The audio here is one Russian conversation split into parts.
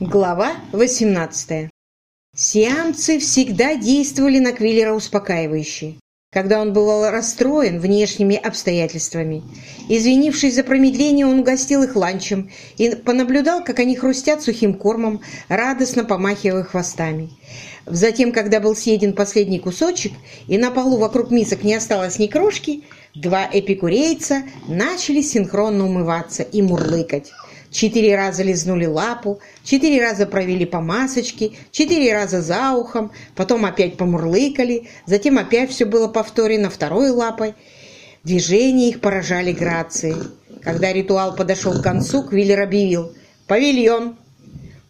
Глава 18. Сиамцы всегда действовали на Квиллера успокаивающе, когда он бывал расстроен внешними обстоятельствами. Извинившись за промедление, он угостил их ланчем и понаблюдал, как они хрустят сухим кормом, радостно помахивая хвостами. Затем, когда был съеден последний кусочек, и на полу вокруг мисок не осталось ни крошки, два эпикурейца начали синхронно умываться и мурлыкать. Четыре раза лизнули лапу, четыре раза провели по масочке, четыре раза за ухом, потом опять помурлыкали, затем опять все было повторено второй лапой. Движения их поражали грацией. Когда ритуал подошел к концу, Квиллер объявил «Павильон!».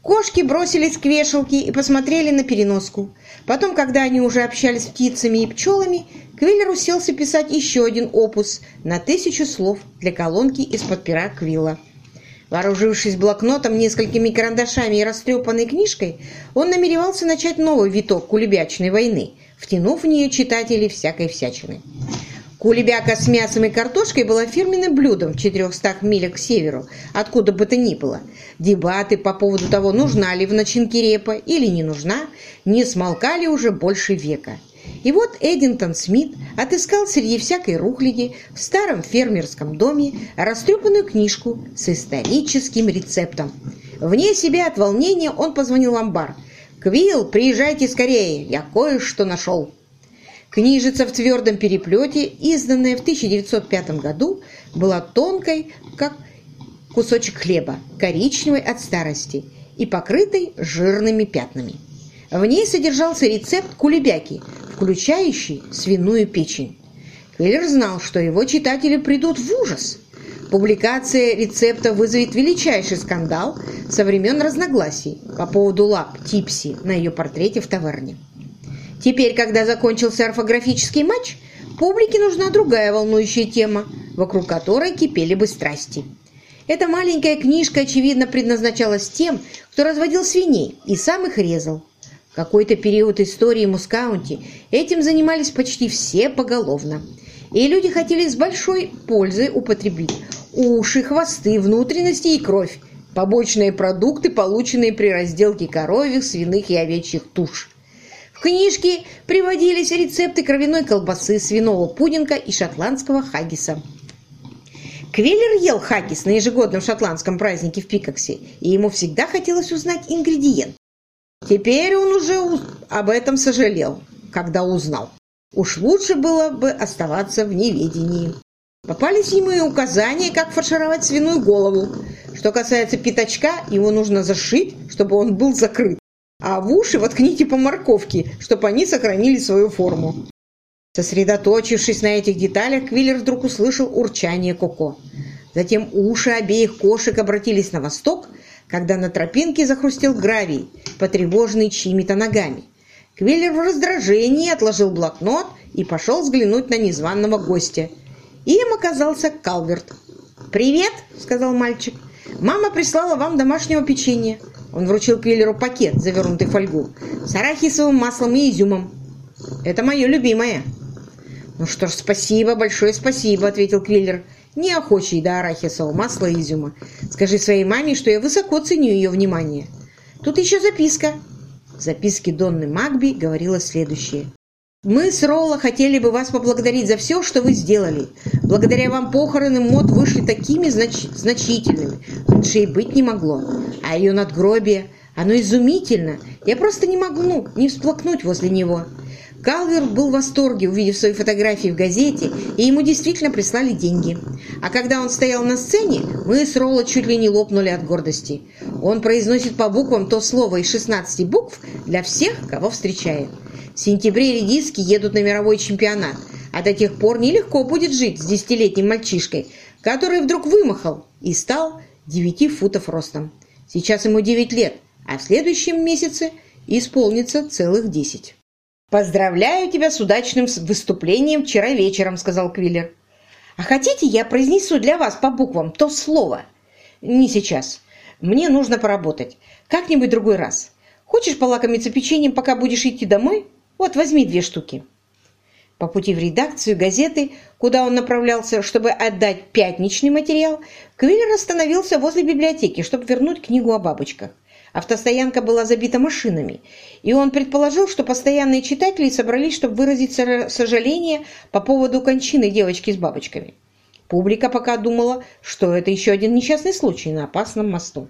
Кошки бросились к вешалке и посмотрели на переноску. Потом, когда они уже общались с птицами и пчелами, Квиллер уселся писать еще один опус на тысячу слов для колонки из-под пера Квилла. Вооружившись блокнотом, несколькими карандашами и растрепанной книжкой, он намеревался начать новый виток кулебячной войны, втянув в нее читателей всякой всячины. Кулебяка с мясом и картошкой была фирменным блюдом в 400 милях к северу, откуда бы то ни было. Дебаты по поводу того, нужна ли в начинке репа или не нужна, не смолкали уже больше века. И вот Эдинтон Смит отыскал среди всякой рухляди в старом фермерском доме растрепанную книжку с историческим рецептом. Вне себя от волнения он позвонил в амбар. «Квилл, приезжайте скорее, я кое-что нашел». Книжица в твердом переплете, изданная в 1905 году, была тонкой, как кусочек хлеба, коричневой от старости и покрытой жирными пятнами. В ней содержался рецепт кулебяки, включающий свиную печень. Квиллер знал, что его читатели придут в ужас. Публикация рецепта вызовет величайший скандал со времен разногласий по поводу лап Типси на ее портрете в таверне. Теперь, когда закончился орфографический матч, публике нужна другая волнующая тема, вокруг которой кипели бы страсти. Эта маленькая книжка, очевидно, предназначалась тем, кто разводил свиней и сам их резал какой-то период истории Мускаунти этим занимались почти все поголовно. И люди хотели с большой пользой употребить уши, хвосты, внутренности и кровь, побочные продукты, полученные при разделке коровьих, свиных и овечьих туш. В книжке приводились рецепты кровяной колбасы, свиного пудинга и шотландского хаггиса. Квиллер ел хаггис на ежегодном шотландском празднике в Пикоксе, и ему всегда хотелось узнать ингредиент. Теперь он уже об этом сожалел, когда узнал. Уж лучше было бы оставаться в неведении. Попались ему и указания, как фаршировать свиную голову. Что касается пятачка, его нужно зашить, чтобы он был закрыт. А в уши воткните по морковке, чтобы они сохранили свою форму. Сосредоточившись на этих деталях, Квиллер вдруг услышал урчание Коко. Затем уши обеих кошек обратились на восток, когда на тропинке захрустел гравий, потревоженный чьими-то ногами. Квиллер в раздражении отложил блокнот и пошел взглянуть на незваного гостя. Им оказался Калверт. «Привет!» — сказал мальчик. «Мама прислала вам домашнего печенья». Он вручил Квиллеру пакет, завернутый в фольгу, с арахисовым маслом и изюмом. «Это мое любимое». «Ну что ж, спасибо, большое спасибо», — ответил Квиллер неохочей до арахисового масла и изюма. Скажи своей маме, что я высоко ценю ее внимание. Тут еще записка. В записке Донны Магби говорилось следующее. Мы с Ролла хотели бы вас поблагодарить за все, что вы сделали. Благодаря вам похороны Мод вышли такими знач значительными. Лучше и быть не могло. А ее надгробие, оно изумительно. Я просто не могу ну, не всплакнуть возле него. Калвер был в восторге, увидев свои фотографии в газете, и ему действительно прислали деньги. А когда он стоял на сцене, мы с Ролло чуть ли не лопнули от гордости. Он произносит по буквам то слово из 16 букв для всех, кого встречает. В сентябре редиски едут на мировой чемпионат, а до тех пор нелегко будет жить с десятилетним мальчишкой, который вдруг вымахал и стал 9 футов ростом. Сейчас ему 9 лет, а в следующем месяце исполнится целых 10. «Поздравляю тебя с удачным выступлением вчера вечером», — сказал Квиллер. «А хотите, я произнесу для вас по буквам то слово?» «Не сейчас. Мне нужно поработать. Как-нибудь другой раз. Хочешь полакомиться печеньем, пока будешь идти домой? Вот, возьми две штуки». По пути в редакцию газеты, куда он направлялся, чтобы отдать пятничный материал, Квиллер остановился возле библиотеки, чтобы вернуть книгу о бабочках. Автостоянка была забита машинами, и он предположил, что постоянные читатели собрались, чтобы выразить сожаление по поводу кончины девочки с бабочками. Публика пока думала, что это еще один несчастный случай на опасном мосту.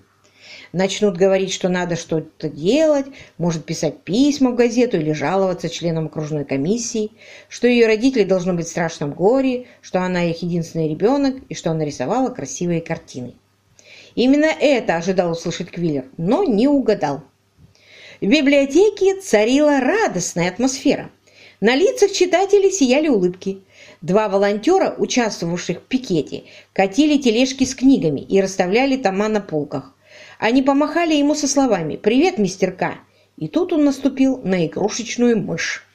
Начнут говорить, что надо что-то делать, может писать письма в газету или жаловаться членам окружной комиссии, что ее родители должны быть в страшном горе, что она их единственный ребенок и что она рисовала красивые картины. Именно это ожидал услышать Квиллер, но не угадал. В библиотеке царила радостная атмосфера. На лицах читателей сияли улыбки. Два волонтера, участвовавших в пикете, катили тележки с книгами и расставляли тома на полках. Они помахали ему со словами «Привет, мистер К». И тут он наступил на игрушечную мышь.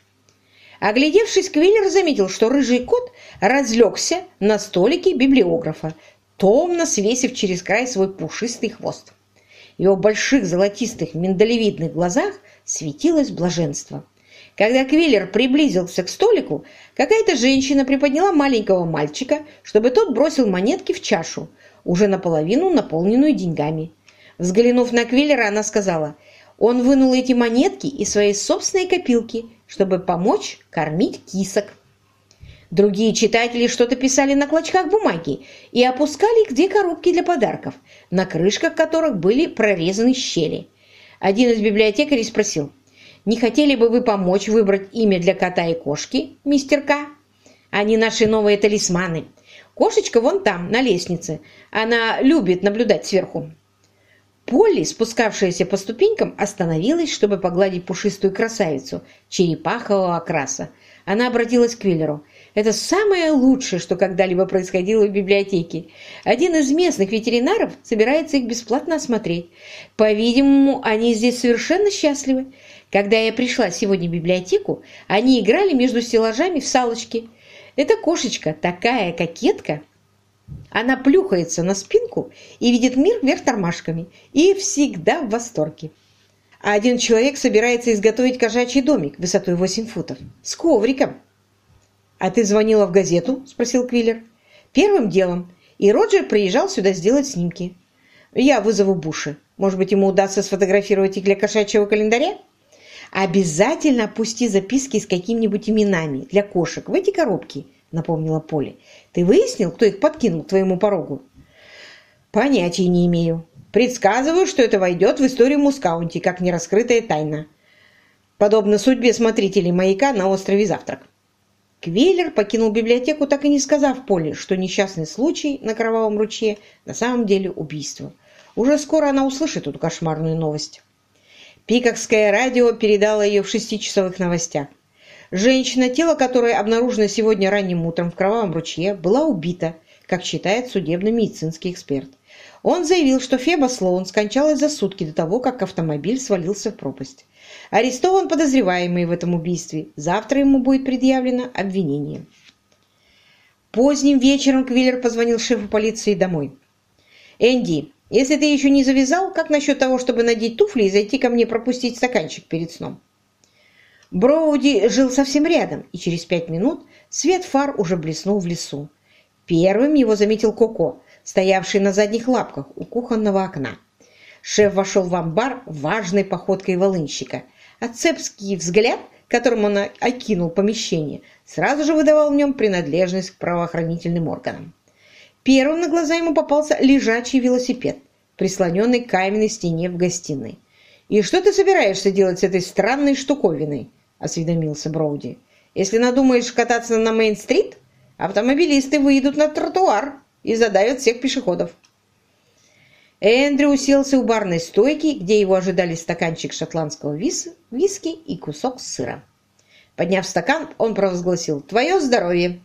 Оглядевшись, Квиллер заметил, что рыжий кот разлегся на столике библиографа, томно свесив через край свой пушистый хвост. В его больших золотистых миндалевидных глазах светилось блаженство. Когда Квиллер приблизился к столику, какая-то женщина приподняла маленького мальчика, чтобы тот бросил монетки в чашу, уже наполовину наполненную деньгами. Взглянув на Квиллера, она сказала, он вынул эти монетки из своей собственной копилки, чтобы помочь кормить кисок. Другие читатели что-то писали на клочках бумаги и опускали две коробки для подарков, на крышках которых были прорезаны щели. Один из библиотекарей спросил, «Не хотели бы вы помочь выбрать имя для кота и кошки, мистер К? Они наши новые талисманы. Кошечка вон там, на лестнице. Она любит наблюдать сверху». Полли, спускавшаяся по ступенькам, остановилась, чтобы погладить пушистую красавицу черепахового окраса. Она обратилась к Квиллеру. Это самое лучшее, что когда-либо происходило в библиотеке. Один из местных ветеринаров собирается их бесплатно осмотреть. По-видимому, они здесь совершенно счастливы. Когда я пришла сегодня в библиотеку, они играли между стеллажами в салочки. Эта кошечка такая кокетка. Она плюхается на спинку и видит мир вверх тормашками. И всегда в восторге. А один человек собирается изготовить кошачий домик высотой 8 футов с ковриком. «А ты звонила в газету?» – спросил Квиллер. «Первым делом. И Роджер приезжал сюда сделать снимки. Я вызову Буши. Может быть, ему удастся сфотографировать их для кошачьего календаря? Обязательно опусти записки с какими-нибудь именами для кошек в эти коробки», – напомнила Поли. «Ты выяснил, кто их подкинул к твоему порогу?» «Понятия не имею. Предсказываю, что это войдет в историю Мускаунти, как нераскрытая тайна. Подобно судьбе смотрителей маяка на острове Завтрак». Квейлер покинул библиотеку, так и не сказав Поле, что несчастный случай на Кровавом ручье на самом деле убийство. Уже скоро она услышит эту кошмарную новость. Пикокское радио передало ее в шестичасовых новостях. Женщина, тело которой обнаружено сегодня ранним утром в Кровавом ручье, была убита, как считает судебно-медицинский эксперт. Он заявил, что Феба Слоун скончалась за сутки до того, как автомобиль свалился в пропасть. Арестован подозреваемый в этом убийстве. Завтра ему будет предъявлено обвинение. Поздним вечером Квиллер позвонил шефу полиции домой. «Энди, если ты еще не завязал, как насчет того, чтобы надеть туфли и зайти ко мне пропустить стаканчик перед сном?» Броуди жил совсем рядом, и через пять минут свет фар уже блеснул в лесу. Первым его заметил Коко, стоявший на задних лапках у кухонного окна. Шеф вошел в амбар важной походкой волынщика, а цепский взгляд, которым он окинул помещение, сразу же выдавал в нем принадлежность к правоохранительным органам. Первым на глаза ему попался лежачий велосипед, прислоненный к каменной стене в гостиной. «И что ты собираешься делать с этой странной штуковиной?» – осведомился Броуди. «Если надумаешь кататься на Мейн-стрит, автомобилисты выйдут на тротуар и задавят всех пешеходов». Эндрю уселся у барной стойки, где его ожидали стаканчик шотландского вис виски и кусок сыра. Подняв стакан, он провозгласил «Твое здоровье!».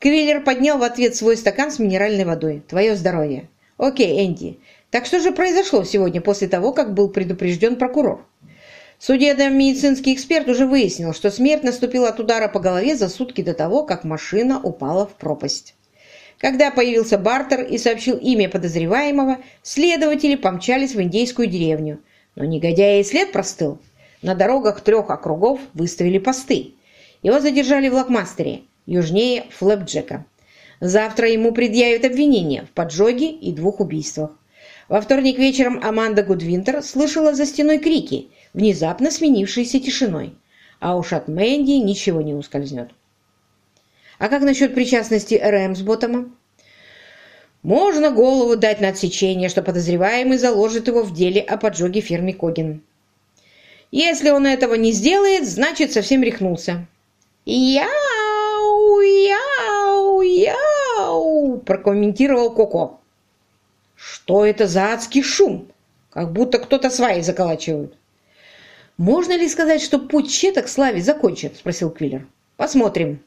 Квиллер поднял в ответ свой стакан с минеральной водой. «Твое здоровье!» «Окей, Энди. Так что же произошло сегодня после того, как был предупрежден прокурор?» Судебно-медицинский эксперт уже выяснил, что смерть наступила от удара по голове за сутки до того, как машина упала в пропасть. Когда появился Бартер и сообщил имя подозреваемого, следователи помчались в индейскую деревню. Но негодяя и след простыл. На дорогах трех округов выставили посты. Его задержали в Лакмастере, южнее Флэпджека. Завтра ему предъявят обвинения в поджоге и двух убийствах. Во вторник вечером Аманда Гудвинтер слышала за стеной крики, внезапно сменившиеся тишиной. А уж от Мэнди ничего не ускользнет. А как насчет причастности Рэмсботома? Можно голову дать на отсечение, что подозреваемый заложит его в деле о поджоге ферме Когин. Если он этого не сделает, значит, совсем рехнулся. «Яу, яу, яу!» – прокомментировал Коко. «Что это за адский шум? Как будто кто-то сваи заколачивают». «Можно ли сказать, что путь Чета к славе закончен?» – спросил Квиллер. «Посмотрим».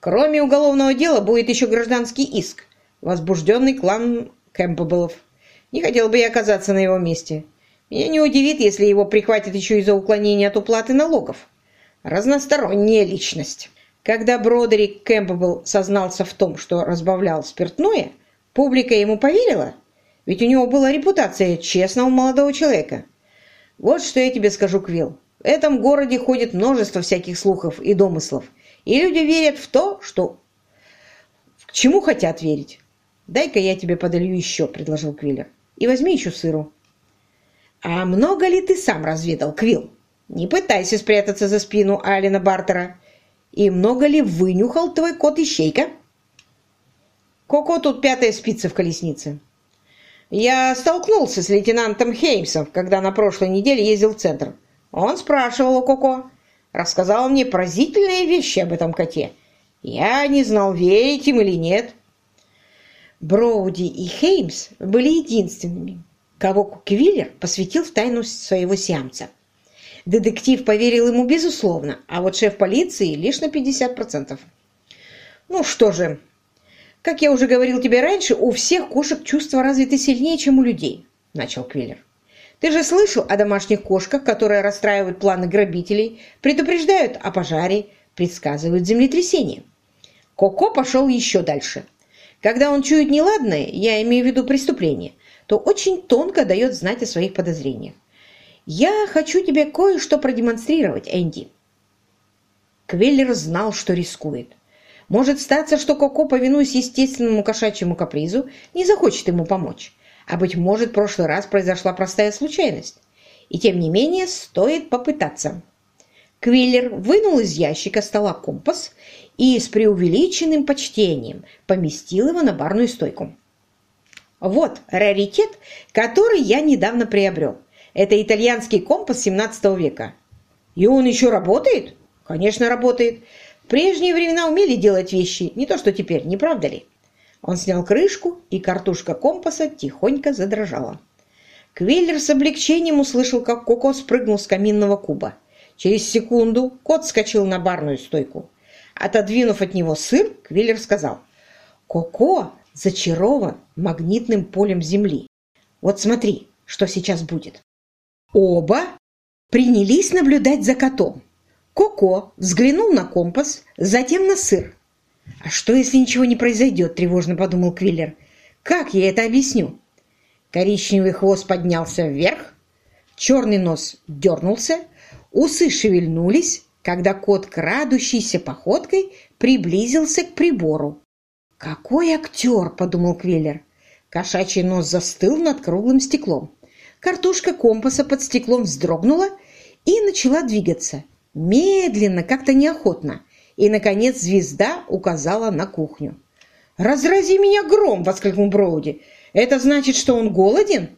Кроме уголовного дела будет еще гражданский иск, возбужденный клан Кэмпбеллов. Не хотел бы я оказаться на его месте. Меня не удивит, если его прихватят еще и за уклонение от уплаты налогов. Разносторонняя личность. Когда Бродерик Кэмпбелл сознался в том, что разбавлял спиртное, публика ему поверила, ведь у него была репутация честного молодого человека. Вот что я тебе скажу, Квилл. В этом городе ходит множество всяких слухов и домыслов, и люди верят в то, что... К чему хотят верить. «Дай-ка я тебе подолью еще», — предложил Квиллер. «И возьми еще сыру». «А много ли ты сам разведал, Квилл? Не пытайся спрятаться за спину Алина Бартера. И много ли вынюхал твой кот-ищейка?» «Коко тут пятая спица в колеснице». «Я столкнулся с лейтенантом Хеймсом, когда на прошлой неделе ездил в центр. Он спрашивал у Коко. Рассказал мне поразительные вещи об этом коте. Я не знал, верить им или нет». Броуди и Хеймс были единственными, кого Квиллер посвятил в тайну своего сиамца. Детектив поверил ему безусловно, а вот шеф полиции лишь на 50%. Ну что же, как я уже говорил тебе раньше, у всех кошек чувства развиты сильнее, чем у людей, начал Квиллер. Ты же слышал о домашних кошках, которые расстраивают планы грабителей, предупреждают о пожаре, предсказывают землетрясение. Коко пошел еще дальше. Когда он чует неладное, я имею в виду преступление, то очень тонко дает знать о своих подозрениях. «Я хочу тебе кое-что продемонстрировать, Энди». Квеллер знал, что рискует. Может статься, что Коко, повинуясь естественному кошачьему капризу, не захочет ему помочь. А, быть может, в прошлый раз произошла простая случайность. И тем не менее, стоит попытаться. Квиллер вынул из ящика стола компас и с преувеличенным почтением поместил его на барную стойку. Вот раритет, который я недавно приобрел. Это итальянский компас 17 века. И он еще работает? Конечно, работает. В прежние времена умели делать вещи, не то что теперь, не правда ли? Он снял крышку, и картушка компаса тихонько задрожала. Квиллер с облегчением услышал, как Коко спрыгнул с каминного куба. Через секунду кот скочил на барную стойку. Отодвинув от него сыр, Квиллер сказал, «Коко зачарован магнитным полем Земли. Вот смотри, что сейчас будет». Оба принялись наблюдать за котом. Коко взглянул на компас, затем на сыр. «А что, если ничего не произойдет?» – тревожно подумал Квиллер. «Как я это объясню?» Коричневый хвост поднялся вверх, черный нос дернулся, усы шевельнулись, когда кот, крадущейся походкой, приблизился к прибору. «Какой актер!» – подумал Квиллер. Кошачий нос застыл над круглым стеклом. Картушка компаса под стеклом вздрогнула и начала двигаться. Медленно, как-то неохотно. И, наконец, звезда указала на кухню. «Разрази меня гром!» — воскликнул Броуди. «Это значит, что он голоден?»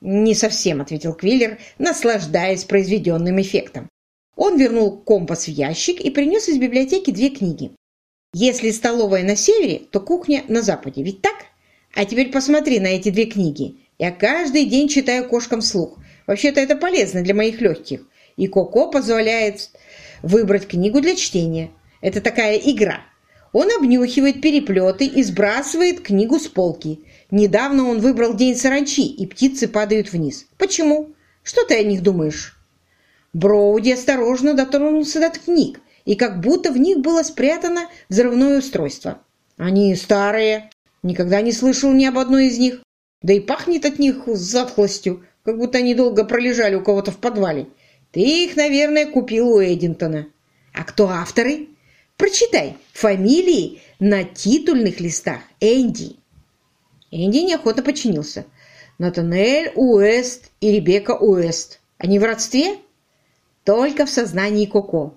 «Не совсем», — ответил Квиллер, наслаждаясь произведенным эффектом. Он вернул компас в ящик и принес из библиотеки две книги. «Если столовая на севере, то кухня на западе, ведь так? А теперь посмотри на эти две книги. Я каждый день читаю кошкам вслух. Вообще-то это полезно для моих легких. И Коко позволяет выбрать книгу для чтения. Это такая игра. Он обнюхивает переплеты и сбрасывает книгу с полки. Недавно он выбрал день саранчи, и птицы падают вниз. Почему? Что ты о них думаешь? Броуди осторожно дотронулся до книг, и как будто в них было спрятано взрывное устройство. Они старые. Никогда не слышал ни об одной из них. Да и пахнет от них затхлостью, как будто они долго пролежали у кого-то в подвале. Ты их, наверное, купил у Эдинтона. А кто авторы? Прочитай. Фамилии на титульных листах. Энди. Энди неохотно подчинился. Натанель Уэст и Ребекка Уэст. Они в родстве? Только в сознании Коко.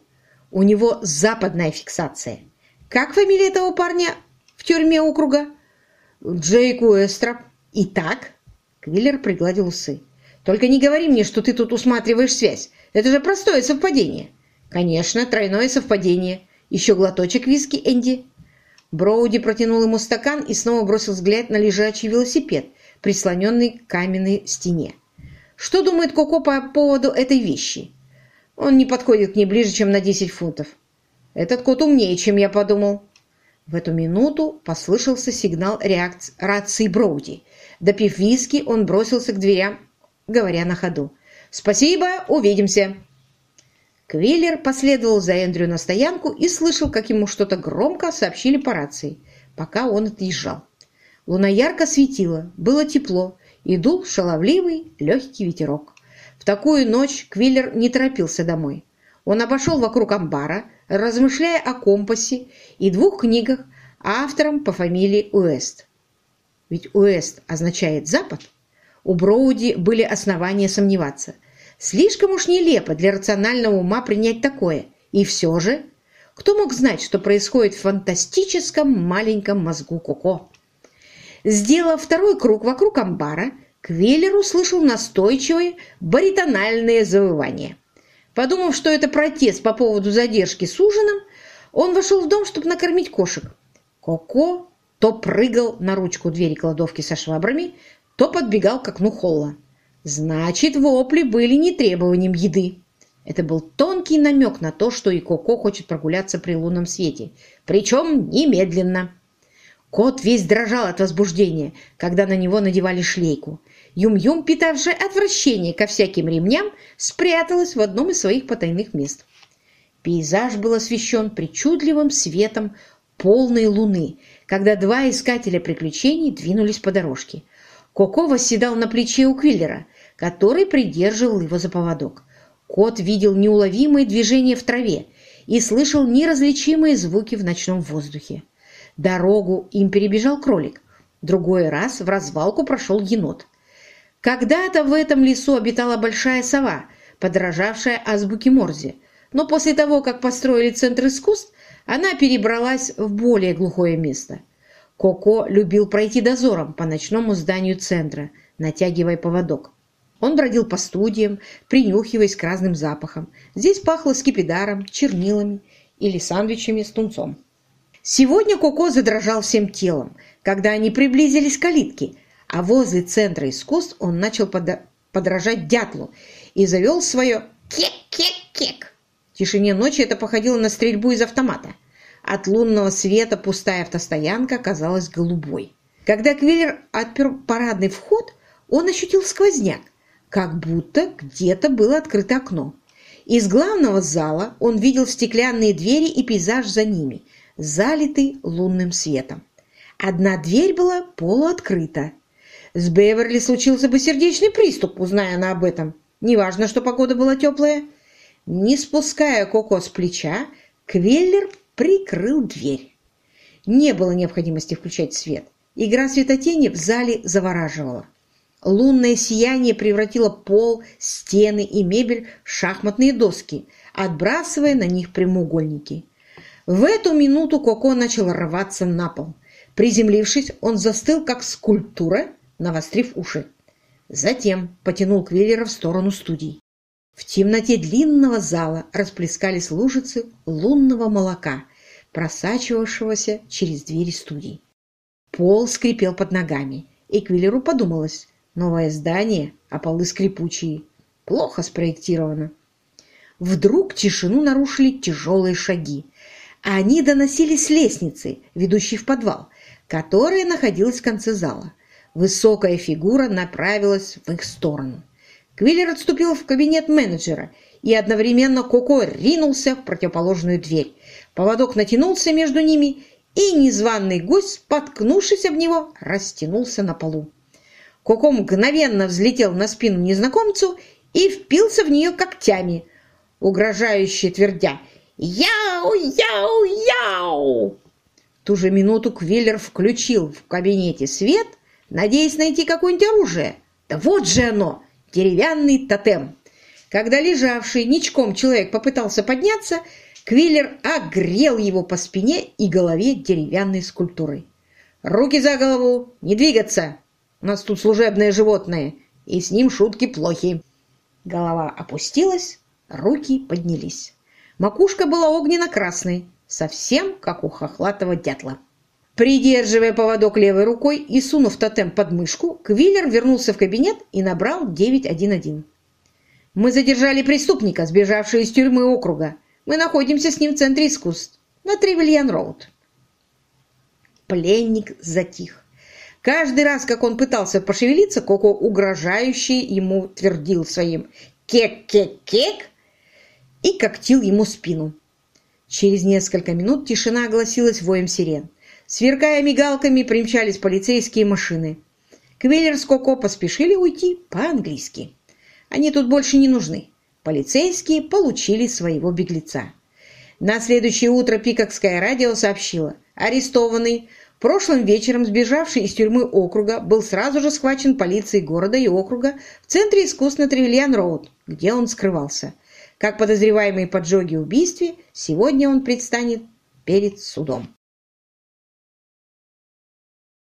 У него западная фиксация. Как фамилия этого парня в тюрьме округа? Джейк Уэстроп. Итак, Квиллер пригладил усы. Только не говори мне, что ты тут усматриваешь связь. Это же простое совпадение. Конечно, тройное совпадение. Еще глоточек виски, Энди. Броуди протянул ему стакан и снова бросил взгляд на лежачий велосипед, прислоненный к каменной стене. Что думает Коко по поводу этой вещи? Он не подходит к ней ближе, чем на 10 фунтов. Этот кот умнее, чем я подумал. В эту минуту послышался сигнал реакции рации Броуди. Допив виски, он бросился к дверям, говоря на ходу. «Спасибо, увидимся!» Квиллер последовал за Эндрю на стоянку и слышал, как ему что-то громко сообщили по рации, пока он отъезжал. Луна ярко светила, было тепло, и дул шаловливый легкий ветерок. В такую ночь Квиллер не торопился домой. Он обошел вокруг амбара, размышляя о компасе и двух книгах автором по фамилии Уэст. Ведь Уэст означает «запад». У Броуди были основания сомневаться – Слишком уж нелепо для рационального ума принять такое. И все же, кто мог знать, что происходит в фантастическом маленьком мозгу Коко? Сделав второй круг вокруг амбара, Квеллер услышал настойчивые баритональные завывания. Подумав, что это протест по поводу задержки с ужином, он вошел в дом, чтобы накормить кошек. Коко то прыгал на ручку двери кладовки со швабрами, то подбегал к окну холла. Значит, вопли были не требованием еды. Это был тонкий намек на то, что и Коко хочет прогуляться при лунном свете. Причем немедленно. Кот весь дрожал от возбуждения, когда на него надевали шлейку. Юм-Юм, питавшая отвращение ко всяким ремням, спряталась в одном из своих потайных мест. Пейзаж был освещен причудливым светом полной луны, когда два искателя приключений двинулись по дорожке. Коко восседал на плече у Квиллера, который придерживал его за поводок. Кот видел неуловимые движения в траве и слышал неразличимые звуки в ночном воздухе. Дорогу им перебежал кролик. Другой раз в развалку прошел енот. Когда-то в этом лесу обитала большая сова, подражавшая азбуке Морзе, но после того, как построили Центр искусств, она перебралась в более глухое место – Коко любил пройти дозором по ночному зданию центра, натягивая поводок. Он бродил по студиям, принюхиваясь к разным запахам. Здесь пахло скипидаром, чернилами или сандвичами с тунцом. Сегодня Коко задрожал всем телом, когда они приблизились к калитке, а возле центра искусств он начал подражать дятлу и завел свое «кек-кек-кек». В тишине ночи это походило на стрельбу из автомата. От лунного света пустая автостоянка казалась голубой. Когда Квиллер отпер парадный вход, он ощутил сквозняк, как будто где-то было открыто окно. Из главного зала он видел стеклянные двери и пейзаж за ними, залитый лунным светом. Одна дверь была полуоткрыта. С Беверли случился бы сердечный приступ, узная она об этом. Неважно, что погода была теплая. Не спуская Коко с плеча, Квеллер прикрыл дверь. Не было необходимости включать свет. Игра светотени в зале завораживала. Лунное сияние превратило пол, стены и мебель в шахматные доски, отбрасывая на них прямоугольники. В эту минуту Коко начал рваться на пол. Приземлившись, он застыл, как скульптура, навострив уши. Затем потянул Квиллера в сторону студий. В темноте длинного зала расплескались лужицы лунного молока, просачивавшегося через двери студий. Пол скрипел под ногами, и Квиллеру подумалось, новое здание, а полы скрипучие. Плохо спроектировано. Вдруг тишину нарушили тяжелые шаги. Они доносились с лестницы, ведущей в подвал, которая находилась в конце зала. Высокая фигура направилась в их сторону. Квиллер отступил в кабинет менеджера, и одновременно Коко ринулся в противоположную дверь. Поводок натянулся между ними, и незваный гость, споткнувшись об него, растянулся на полу. Коко мгновенно взлетел на спину незнакомцу и впился в нее когтями, угрожающе твердя «Яу! Яу! Яу!». В ту же минуту Квиллер включил в кабинете свет, надеясь найти какое-нибудь оружие, Да вот же оно, деревянный тотем. Когда лежавший ничком человек попытался подняться, Квиллер огрел его по спине и голове деревянной скульптурой. «Руки за голову! Не двигаться! У нас тут служебное животное, и с ним шутки плохи!» Голова опустилась, руки поднялись. Макушка была огненно-красной, совсем как у хохлатого дятла. Придерживая поводок левой рукой и сунув тотем под мышку, Квиллер вернулся в кабинет и набрал 911. «Мы задержали преступника, сбежавшего из тюрьмы округа. Мы находимся с ним в центре искусств, на Тревельян-Роуд». Пленник затих. Каждый раз, как он пытался пошевелиться, Коко угрожающе ему твердил своим «кек-кек-кек» и когтил ему спину. Через несколько минут тишина огласилась воем сирен. Сверкая мигалками, примчались полицейские машины. Квиллер с Коко поспешили уйти по-английски. Они тут больше не нужны. Полицейские получили своего беглеца. На следующее утро Пикокское радио сообщило, арестованный, прошлым вечером сбежавший из тюрьмы округа, был сразу же схвачен полицией города и округа в центре искусств на Тревельян-Роуд, где он скрывался. Как подозреваемый в поджоге и убийстве, сегодня он предстанет перед судом.